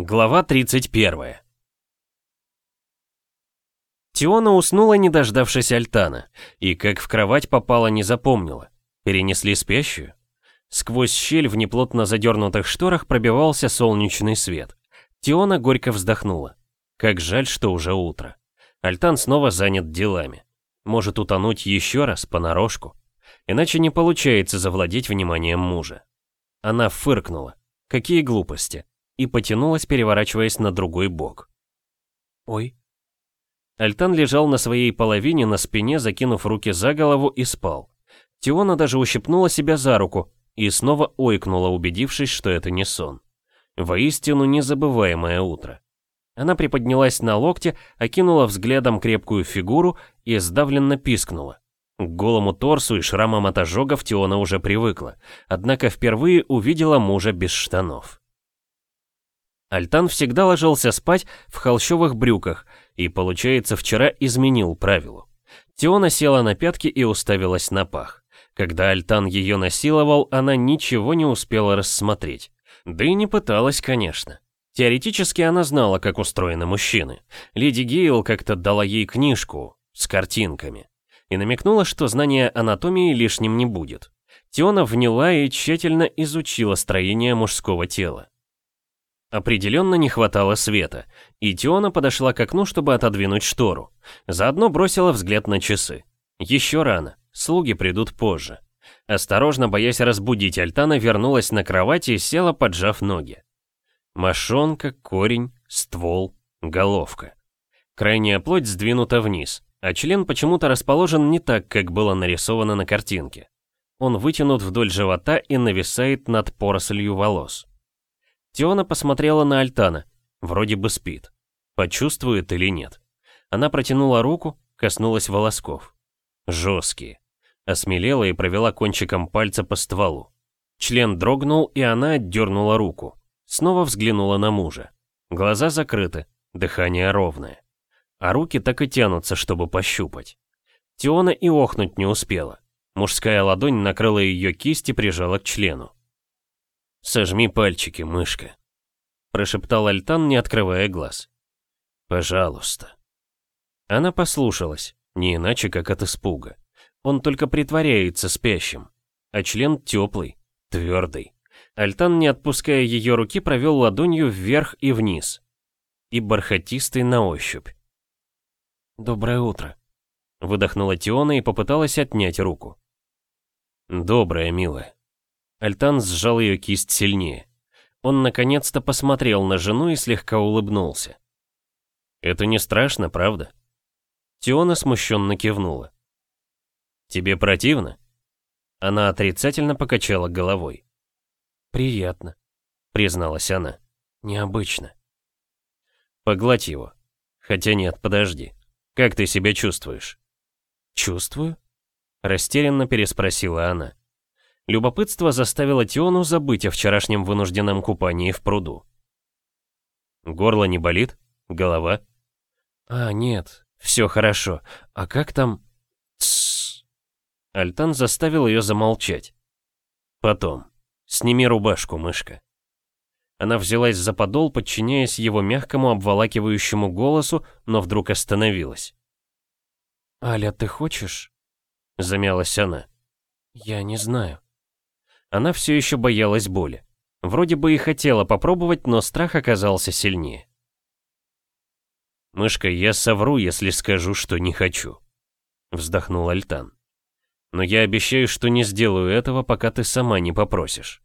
Глава 31 Тиона уснула, не дождавшись Альтана, и как в кровать попала, не запомнила. Перенесли спящую? Сквозь щель в неплотно задернутых шторах пробивался солнечный свет. Тиона горько вздохнула. Как жаль, что уже утро. Альтан снова занят делами. Может утонуть еще раз, понарошку. Иначе не получается завладеть вниманием мужа. Она фыркнула. Какие глупости. И потянулась, переворачиваясь на другой бок. «Ой». Альтан лежал на своей половине на спине, закинув руки за голову и спал. Тиона даже ущипнула себя за руку и снова ойкнула, убедившись, что это не сон. Воистину незабываемое утро. Она приподнялась на локте, окинула взглядом крепкую фигуру и сдавленно пискнула. К голому торсу и шрамам от ожогов Тиона уже привыкла, однако впервые увидела мужа без штанов. Альтан всегда ложился спать в холщовых брюках и, получается, вчера изменил правилу. Тиона села на пятки и уставилась на пах. Когда Альтан ее насиловал, она ничего не успела рассмотреть. Да и не пыталась, конечно. Теоретически она знала, как устроены мужчины. Леди Гейл как-то дала ей книжку с картинками и намекнула, что знание анатомии лишним не будет. Тиона вняла и тщательно изучила строение мужского тела. Определенно не хватало света, и Тиона подошла к окну, чтобы отодвинуть штору. Заодно бросила взгляд на часы. Еще рано, слуги придут позже. Осторожно, боясь разбудить Альтана, вернулась на кровать и села, поджав ноги. Мошонка, корень, ствол, головка. Крайняя плоть сдвинута вниз, а член почему-то расположен не так, как было нарисовано на картинке. Он вытянут вдоль живота и нависает над порослью волос. Теона посмотрела на Альтана, вроде бы спит. Почувствует или нет. Она протянула руку, коснулась волосков. Жесткие. Осмелела и провела кончиком пальца по стволу. Член дрогнул, и она отдернула руку. Снова взглянула на мужа. Глаза закрыты, дыхание ровное. А руки так и тянутся, чтобы пощупать. Теона и охнуть не успела. Мужская ладонь накрыла ее кисть и прижала к члену. «Сожми пальчики, мышка», — прошептал Альтан, не открывая глаз. «Пожалуйста». Она послушалась, не иначе, как от испуга. Он только притворяется спящим, а член теплый, твердый. Альтан, не отпуская ее руки, провел ладонью вверх и вниз. И бархатистый на ощупь. «Доброе утро», — выдохнула Тиона и попыталась отнять руку. «Доброе, милая». Альтан сжал ее кисть сильнее. Он наконец-то посмотрел на жену и слегка улыбнулся. «Это не страшно, правда?» Тиона смущенно кивнула. «Тебе противно?» Она отрицательно покачала головой. «Приятно», — призналась она. «Необычно». «Погладь его. Хотя нет, подожди. Как ты себя чувствуешь?» «Чувствую?» — растерянно переспросила она. Любопытство заставило Тиону забыть о вчерашнем вынужденном купании в пруду. «Горло не болит? Голова?» «А, нет, все хорошо. А как там...» «Тссс!» Альтан заставил ее замолчать. «Потом. «Сними рубашку, мышка». Она взялась за подол, подчиняясь его мягкому обволакивающему голосу, но вдруг остановилась. «Аля, ты хочешь?» — замялась она. «Я не знаю». Она все еще боялась боли. Вроде бы и хотела попробовать, но страх оказался сильнее. «Мышка, я совру, если скажу, что не хочу», — вздохнул Альтан. Но я обещаю, что не сделаю этого, пока ты сама не попросишь.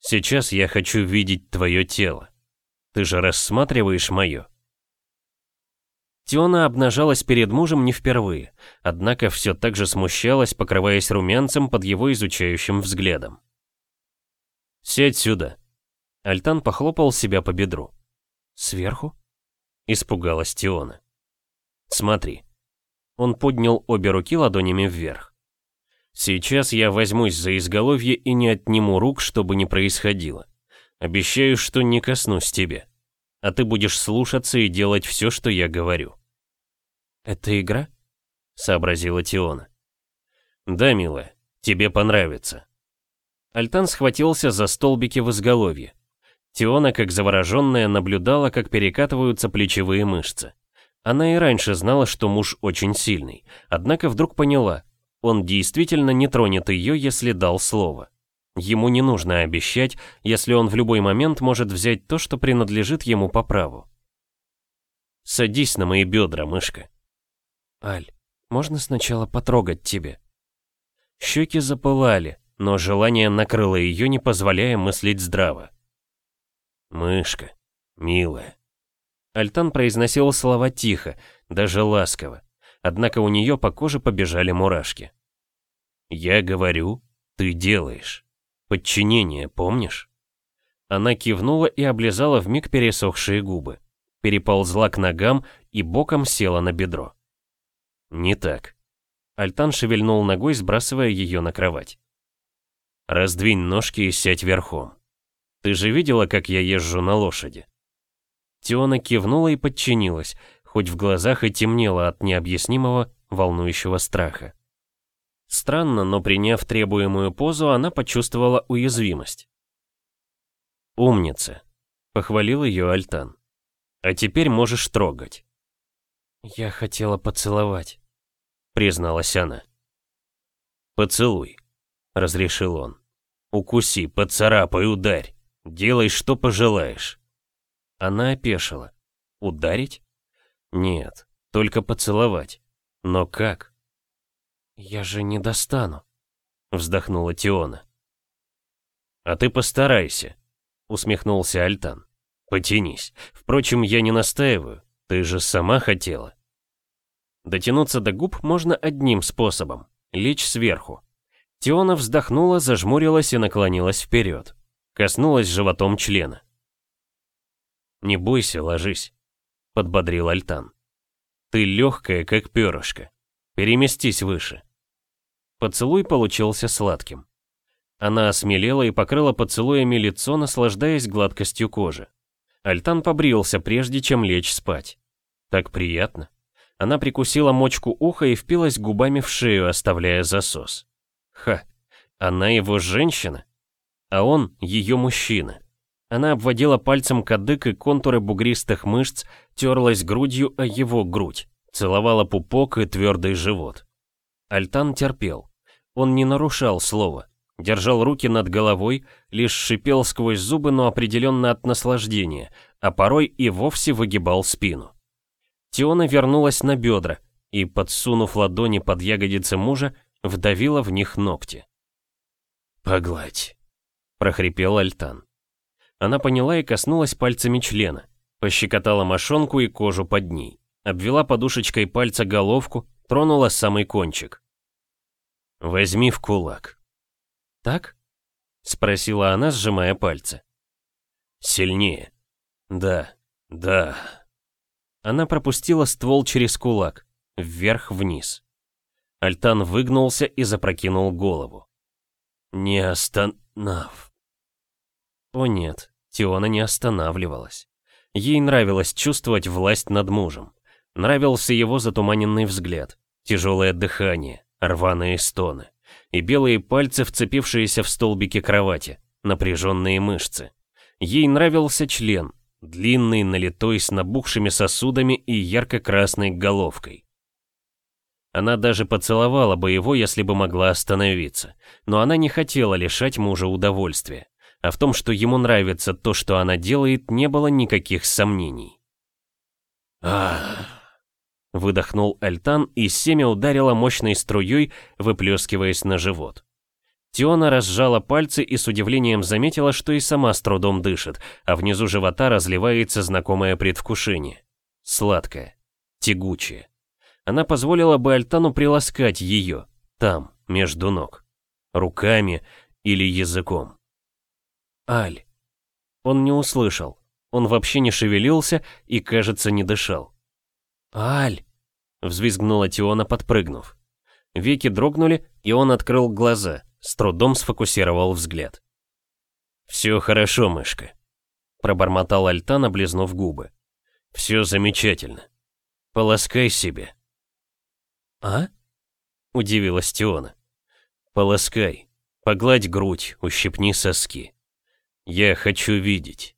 Сейчас я хочу видеть твое тело. Ты же рассматриваешь мое. Тиона обнажалась перед мужем не впервые, однако все так же смущалась, покрываясь румянцем под его изучающим взглядом. «Сядь сюда». Альтан похлопал себя по бедру. «Сверху?» Испугалась Тиона. «Смотри». Он поднял обе руки ладонями вверх. Сейчас я возьмусь за изголовье и не отниму рук, чтобы не происходило. Обещаю, что не коснусь тебя. А ты будешь слушаться и делать все, что я говорю. «Это игра?» — сообразила Тиона. «Да, милая, тебе понравится». Альтан схватился за столбики в изголовье. Теона, как завороженная, наблюдала, как перекатываются плечевые мышцы. Она и раньше знала, что муж очень сильный, однако вдруг поняла, он действительно не тронет ее, если дал слово. Ему не нужно обещать, если он в любой момент может взять то, что принадлежит ему по праву. «Садись на мои бедра, мышка». «Аль, можно сначала потрогать тебя?» Щеки запылали, но желание накрыло ее, не позволяя мыслить здраво. «Мышка, милая». Альтан произносил слова тихо, даже ласково, однако у нее по коже побежали мурашки. «Я говорю, ты делаешь. Подчинение, помнишь?» Она кивнула и облизала вмиг пересохшие губы, переползла к ногам и боком села на бедро. «Не так». Альтан шевельнул ногой, сбрасывая ее на кровать. «Раздвинь ножки и сядь верхом. Ты же видела, как я езжу на лошади?» Теона кивнула и подчинилась, хоть в глазах и темнело от необъяснимого, волнующего страха. Странно, но приняв требуемую позу, она почувствовала уязвимость. «Умница», — похвалил ее Альтан. «А теперь можешь трогать». «Я хотела поцеловать», — призналась она. «Поцелуй», — разрешил он. «Укуси, поцарапай, ударь». Делай, что пожелаешь. Она опешила. Ударить? Нет, только поцеловать. Но как? Я же не достану, вздохнула Тиона. А ты постарайся, усмехнулся Альтан. Потянись. Впрочем, я не настаиваю. Ты же сама хотела. Дотянуться до губ можно одним способом — лечь сверху. Тиона вздохнула, зажмурилась и наклонилась вперед. Коснулась животом члена. «Не бойся, ложись», — подбодрил Альтан. «Ты легкая, как перышко. Переместись выше». Поцелуй получился сладким. Она осмелела и покрыла поцелуями лицо, наслаждаясь гладкостью кожи. Альтан побрился, прежде чем лечь спать. Так приятно. Она прикусила мочку уха и впилась губами в шею, оставляя засос. Ха, она его женщина? а он ее мужчина. Она обводила пальцем кадык и контуры бугристых мышц, терлась грудью о его грудь, целовала пупок и твердый живот. Альтан терпел. Он не нарушал слова, держал руки над головой, лишь шипел сквозь зубы, но определенно от наслаждения, а порой и вовсе выгибал спину. Тиона вернулась на бедра и, подсунув ладони под ягодицы мужа, вдавила в них ногти. «Погладь», прохрипел Альтан. Она поняла и коснулась пальцами члена, пощекотала мошонку и кожу под ней, обвела подушечкой пальца головку, тронула самый кончик. «Возьми в кулак». «Так?» — спросила она, сжимая пальцы. «Сильнее». «Да, да». Она пропустила ствол через кулак, вверх-вниз. Альтан выгнулся и запрокинул голову. «Не останов...» О нет, Тиона не останавливалась. Ей нравилось чувствовать власть над мужем. Нравился его затуманенный взгляд, тяжелое дыхание, рваные стоны и белые пальцы, вцепившиеся в столбики кровати, напряженные мышцы. Ей нравился член, длинный, налитой, с набухшими сосудами и ярко-красной головкой. Она даже поцеловала бы его, если бы могла остановиться, но она не хотела лишать мужа удовольствия а в том, что ему нравится то, что она делает, не было никаких сомнений. «Ах!» — выдохнул Альтан, и семя ударило мощной струей, выплескиваясь на живот. Тиона разжала пальцы и с удивлением заметила, что и сама с трудом дышит, а внизу живота разливается знакомое предвкушение. Сладкое, тягучее. Она позволила бы Альтану приласкать ее, там, между ног. Руками или языком. Аль. Он не услышал. Он вообще не шевелился и, кажется, не дышал. «Аль!» — взвизгнула Тиона, подпрыгнув. Веки дрогнули, и он открыл глаза, с трудом сфокусировал взгляд. «Все хорошо, мышка», — пробормотал Альтан, облизнув губы. «Все замечательно. Полоскай себе». «А?» — удивилась Тиона. «Полоскай. Погладь грудь, ущипни соски. Я хочу видеть.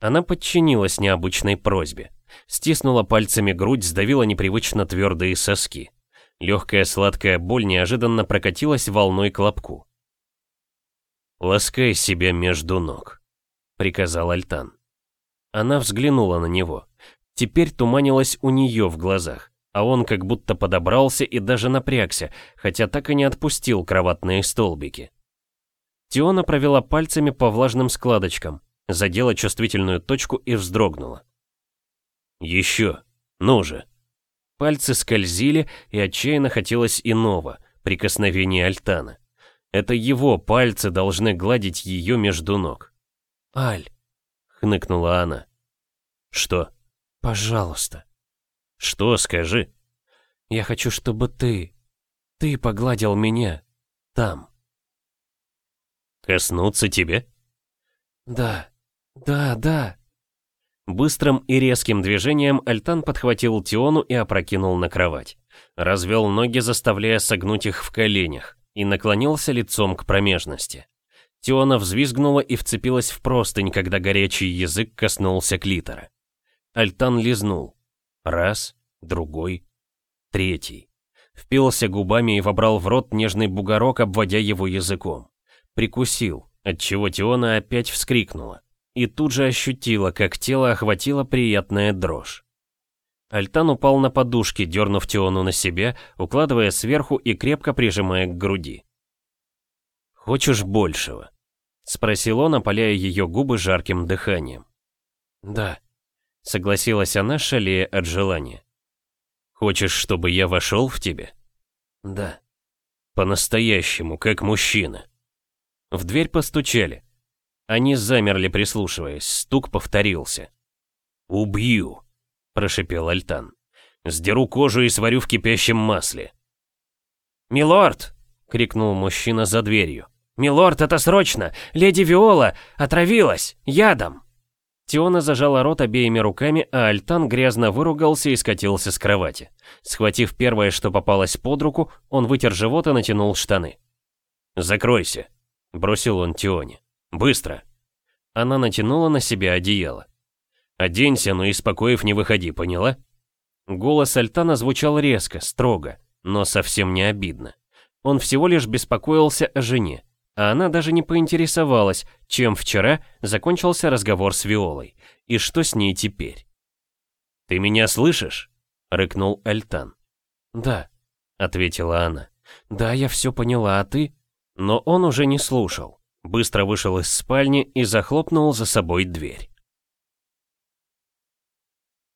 Она подчинилась необычной просьбе. Стиснула пальцами грудь, сдавила непривычно твердые соски. Легкая сладкая боль неожиданно прокатилась волной к лобку. «Ласкай себя между ног», — приказал Альтан. Она взглянула на него. Теперь туманилось у нее в глазах, а он как будто подобрался и даже напрягся, хотя так и не отпустил кроватные столбики. Тиона провела пальцами по влажным складочкам, задела чувствительную точку и вздрогнула. «Еще! Ну же!» Пальцы скользили, и отчаянно хотелось иного, прикосновения Альтана. Это его пальцы должны гладить ее между ног. «Аль!» — хныкнула она. «Что?» «Пожалуйста». «Что, скажи?» «Я хочу, чтобы ты... Ты погладил меня. Там». «Коснуться тебе?» «Да, да, да». Быстрым и резким движением Альтан подхватил Тиону и опрокинул на кровать. Развел ноги, заставляя согнуть их в коленях, и наклонился лицом к промежности. Тиона взвизгнула и вцепилась в простынь, когда горячий язык коснулся клитора. Альтан лизнул. Раз, другой, третий. Впился губами и вобрал в рот нежный бугорок, обводя его языком. Прикусил, отчего Тиона опять вскрикнула и тут же ощутила, как тело охватила приятная дрожь. Альтан упал на подушки, дернув Тиону на себя, укладывая сверху и крепко прижимая к груди. «Хочешь большего?» — спросил он, опаляя ее губы жарким дыханием. «Да», — согласилась она, шалея от желания. «Хочешь, чтобы я вошел в тебя?» «Да». «По-настоящему, как мужчина». В дверь постучали. Они замерли, прислушиваясь. Стук повторился. «Убью!» — прошипел Альтан. «Сдеру кожу и сварю в кипящем масле». «Милорд!» — крикнул мужчина за дверью. «Милорд, это срочно! Леди Виола отравилась! Ядом!» Тиона зажала рот обеими руками, а Альтан грязно выругался и скатился с кровати. Схватив первое, что попалось под руку, он вытер живот и натянул штаны. «Закройся», — бросил он Тионе. Быстро!» Она натянула на себя одеяло. «Оденься, но из покоев не выходи, поняла?» Голос Альтана звучал резко, строго, но совсем не обидно. Он всего лишь беспокоился о жене, а она даже не поинтересовалась, чем вчера закончился разговор с Виолой, и что с ней теперь. «Ты меня слышишь?» — рыкнул Альтан. «Да», — ответила она. «Да, я все поняла, а ты?» Но он уже не слушал быстро вышел из спальни и захлопнул за собой дверь.